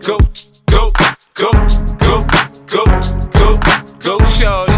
go, go, go, go, go, go, go, shorty.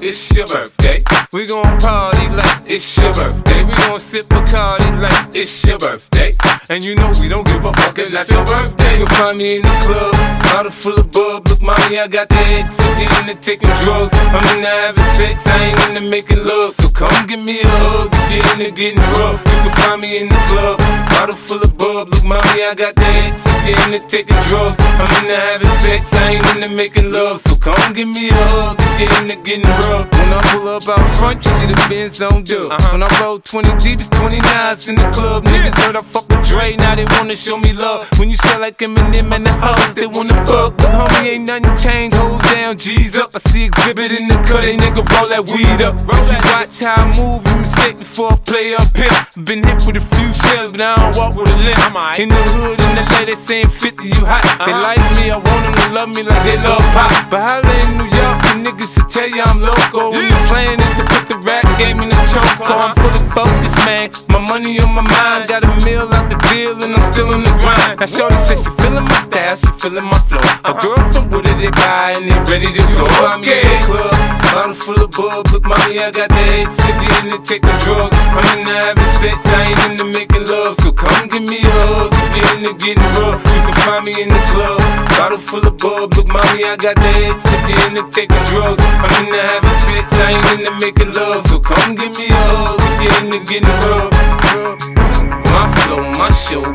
It's your birthday. We gon' party like it's your birthday. We gon' sip a party like it's your birthday. And you know we don't give a fuck, it's not your birthday. You'll find me in the club, bottle full of bub. Look, mommy, I got the X. I'm into taking drugs. I'm into having sex, I ain't into making love. So come give me a hug, you're into getting rough. You can find me in the club, bottle full of bub. Look, mommy, I got the X. I'm into taking drugs. I'm into having sex, I ain't into making love. So come give me a hug, you're into getting rough. When I pull up out front, you see the Benz on dub. Uh-huh. When I roll 20 deep, it's 29s in the club. Niggas heard I fuck Dre, now they wanna show me love. When you sell like Eminem and the hoes, they wanna fuck. But homie, ain't nothing changed. Hold down, G's up. I see Xzibit in the cut, they nigga roll that weed up. Roll that watch how I move, you mistake before I play up here. Been hit with a few shells, but I don't walk with a limp. In the hood, in the lady saying 50, you hot. They uh-huh. like me, I want them to love me like they love pop. But holla in New York, the niggas to tell you I'm loco. When the plan is to put the rap game in the choke. I'm fully focused, man. My money on my mind, got a meal out the deal, and I'm still in the grind. Now, Shorty says she feeling my style, she feeling my flow. A girl from Wooded, they buy, and they ready to go. I'm in the club, bottle full of bub. Look, mommy, I got the head sippy into taking drugs. I'm into having sex, I ain't into making love. So come give me a hug, if you're into getting rough. You can find me in the club, bottle full of bub. Look, mommy, I got the head sippy into taking drugs. I'm into having sex, I ain't into making love.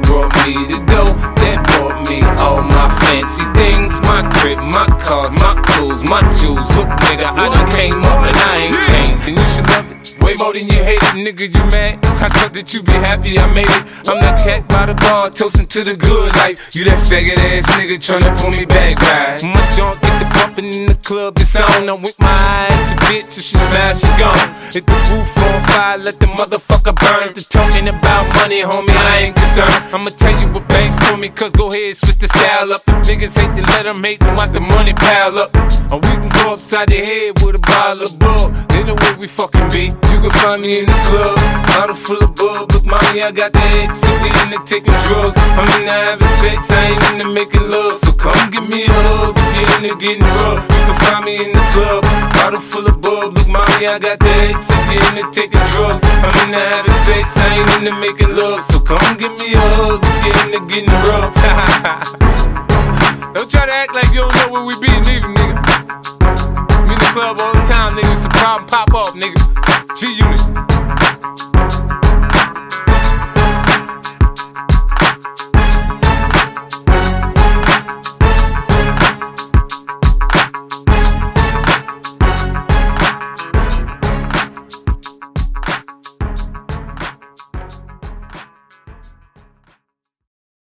Brought me to go. That brought me all my fancy things. My crib, my cars, my clothes, my jewels. Look, nigga, I done came up and I ain't changed. And you should love it. Way more than you hate it, nigga, you mad? I thought that you be happy I made it. I'm that cat by the bar, toasting to the good life. You that faggot ass nigga tryna pull me back, right? My junk get the bumpin' in the club, it's on. I'm with my eye at your bitch, if she smash, she gone. Hit the roof on fire, let the motherfucker burn. The talking about money, homie, I ain't concerned. I'ma tell you what banks told me, cause go ahead, switch the style up. The niggas hate to let them hate, then watch the money pile up. Or we can go upside the head with a bottle of bug. Then the way we fucking be. You can find me in the club, bottle full of bub. Look, mommy, I got the X, if we into taking drugs. I'm into having sex, I ain't into making love. So come give me a hug, you're into getting rough. You can find me in the club, bub. I got the X, if you're into taking drugs. I'm into having sex, I ain't into making love. So come give me a hug, you're into getting rough. don't try to act like you don't know where we be, neither, nigga. We in the club all the time, nigga. It's a problem, pop off, nigga. G Unit.